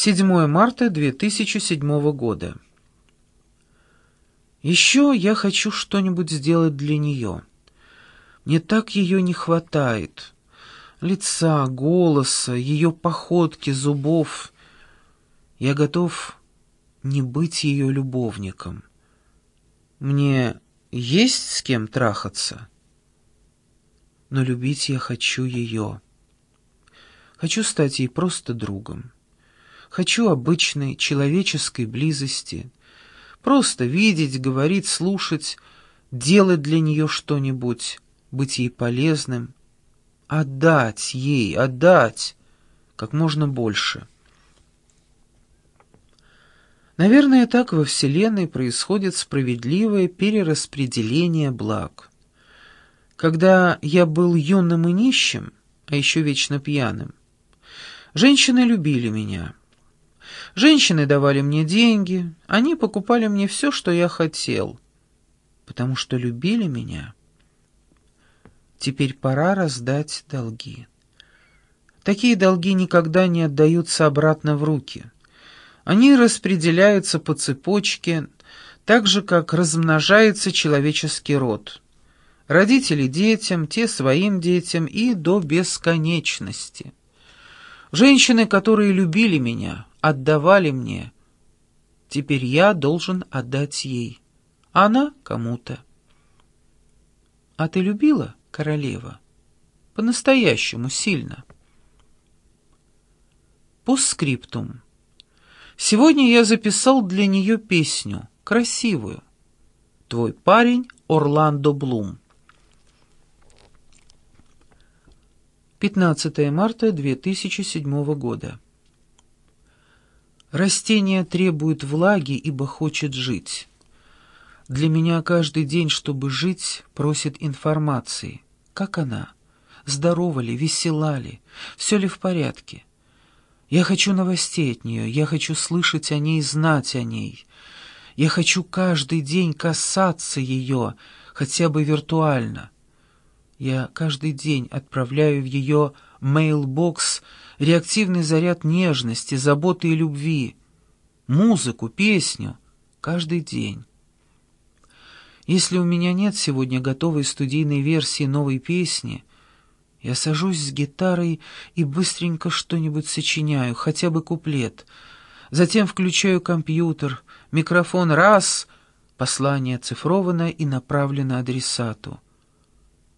7 марта 2007 года. Еще я хочу что-нибудь сделать для нее. Мне так ее не хватает. Лица, голоса, ее походки, зубов. Я готов не быть ее любовником. Мне есть с кем трахаться, но любить я хочу ее. Хочу стать ей просто другом. Хочу обычной человеческой близости. Просто видеть, говорить, слушать, делать для нее что-нибудь, быть ей полезным. Отдать ей, отдать как можно больше. Наверное, так во Вселенной происходит справедливое перераспределение благ. Когда я был юным и нищим, а еще вечно пьяным, женщины любили меня. Женщины давали мне деньги, они покупали мне все, что я хотел, потому что любили меня. Теперь пора раздать долги. Такие долги никогда не отдаются обратно в руки — они распределяются по цепочке, так же, как размножается человеческий род. Родители детям, те своим детям и до бесконечности. Женщины, которые любили меня, отдавали мне. Теперь я должен отдать ей. Она кому-то. А ты любила, королева? По-настоящему сильно. Постскриптум. Сегодня я записал для нее песню, красивую. Твой парень Орландо Блум. 15 марта 2007 года. Растение требует влаги, ибо хочет жить. Для меня каждый день, чтобы жить, просит информации. Как она? Здорова ли, весела ли, все ли в порядке? Я хочу новостей от нее, я хочу слышать о ней, знать о ней. Я хочу каждый день касаться ее, хотя бы виртуально. Я каждый день отправляю в ее mailbox реактивный заряд нежности, заботы и любви, музыку, песню, каждый день. Если у меня нет сегодня готовой студийной версии новой песни, я сажусь с гитарой и быстренько что-нибудь сочиняю, хотя бы куплет. Затем включаю компьютер, микрофон раз, послание оцифровано и направлено адресату.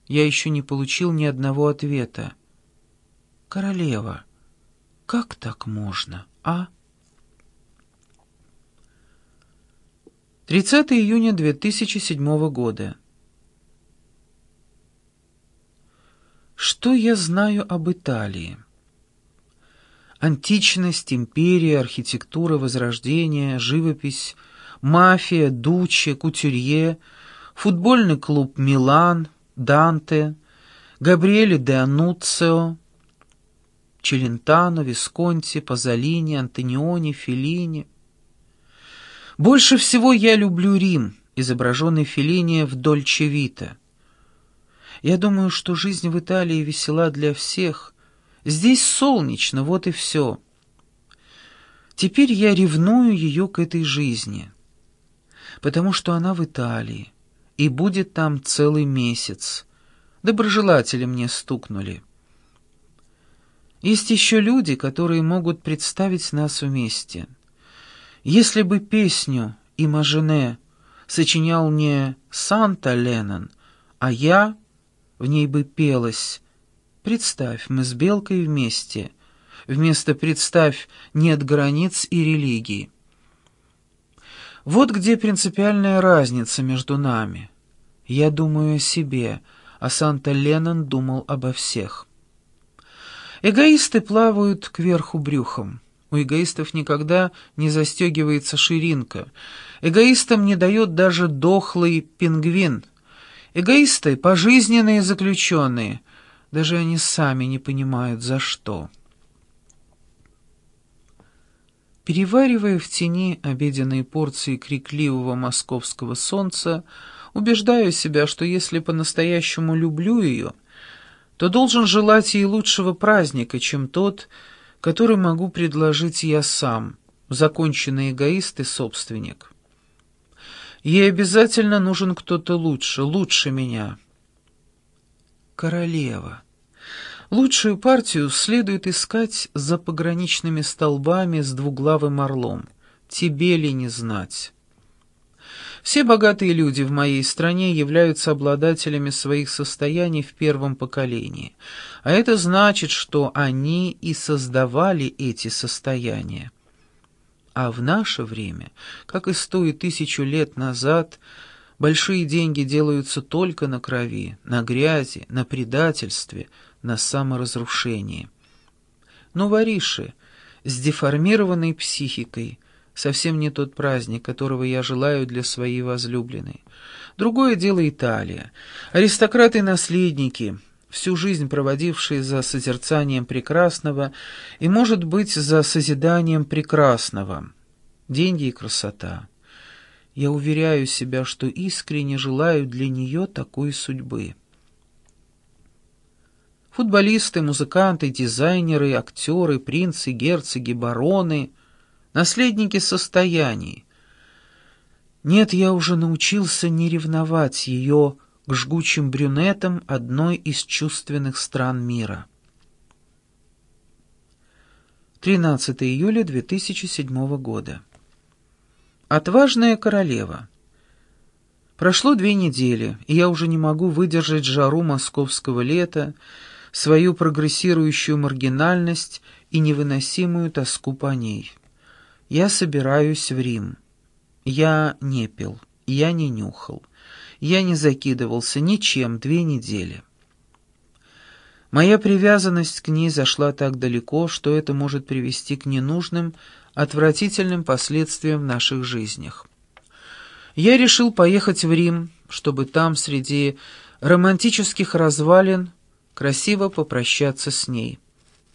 Я еще не получил ни одного ответа. «Королева, как так можно, а?» 30 июня 2007 года. Что я знаю об Италии? Античность, империя, архитектура, возрождение, живопись, мафия, дуче, кутюрье, футбольный клуб «Милан», Данте, Габриэле де Ануцио, Челентано, Висконти, Пазолини, Антониони, Феллини. Больше всего я люблю Рим, изображенный Феллини в Дольче Вита. Я думаю, что жизнь в Италии весела для всех. Здесь солнечно, вот и все. Теперь я ревную ее к этой жизни, потому что она в Италии и будет там целый месяц. Доброжелатели мне стукнули. Есть еще люди, которые могут представить нас вместе. Если бы песню «Имажине» сочинял не Санта Леннон, а я в ней бы пелось «Представь, мы с Белкой вместе», вместо «Представь, нет границ и религии». Вот где принципиальная разница между нами. Я думаю о себе, а Санта Леннон думал обо всех. Эгоисты плавают кверху брюхом. У эгоистов никогда не застегивается ширинка. Эгоистам не дает даже дохлый пингвин — Эгоисты — пожизненные заключенные. Даже они сами не понимают, за что. Переваривая в тени обеденные порции крикливого московского солнца, убеждаю себя, что если по-настоящему люблю ее, то должен желать ей лучшего праздника, чем тот, который могу предложить я сам, законченный эгоист и собственник. Ей обязательно нужен кто-то лучше, лучше меня. Королева. Лучшую партию следует искать за пограничными столбами с двуглавым орлом. Тебе ли не знать? Все богатые люди в моей стране являются обладателями своих состояний в первом поколении, а это значит, что они и создавали эти состояния. А в наше время, как и сто и тысячу лет назад, большие деньги делаются только на крови, на грязи, на предательстве, на саморазрушении. Но вориши с деформированной психикой – совсем не тот праздник, которого я желаю для своей возлюбленной. Другое дело Италия. Аристократы и наследники, всю жизнь проводившие за созерцанием прекрасного и, может быть, за созиданием прекрасного. Деньги и красота. Я уверяю себя, что искренне желаю для нее такой судьбы. Футболисты, музыканты, дизайнеры, актеры, принцы, герцоги, бароны — наследники состояний. Нет, я уже научился не ревновать ее к жгучим брюнетам одной из чувственных стран мира. 13 июля 2007 года. Отважная королева. Прошло две недели, и я уже не могу выдержать жару московского лета, свою прогрессирующую маргинальность и невыносимую тоску по ней. Я собираюсь в Рим. Я не пил, я не нюхал, я не закидывался ничем две недели. Моя привязанность к ней зашла так далеко, что это может привести к ненужным, отвратительным последствиям в наших жизнях. Я решил поехать в Рим, чтобы там, среди романтических развалин, красиво попрощаться с ней.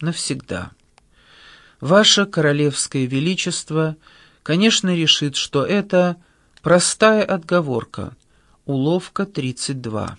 Навсегда. Ваше Королевское Величество, конечно, решит, что это простая отговорка, уловка 32.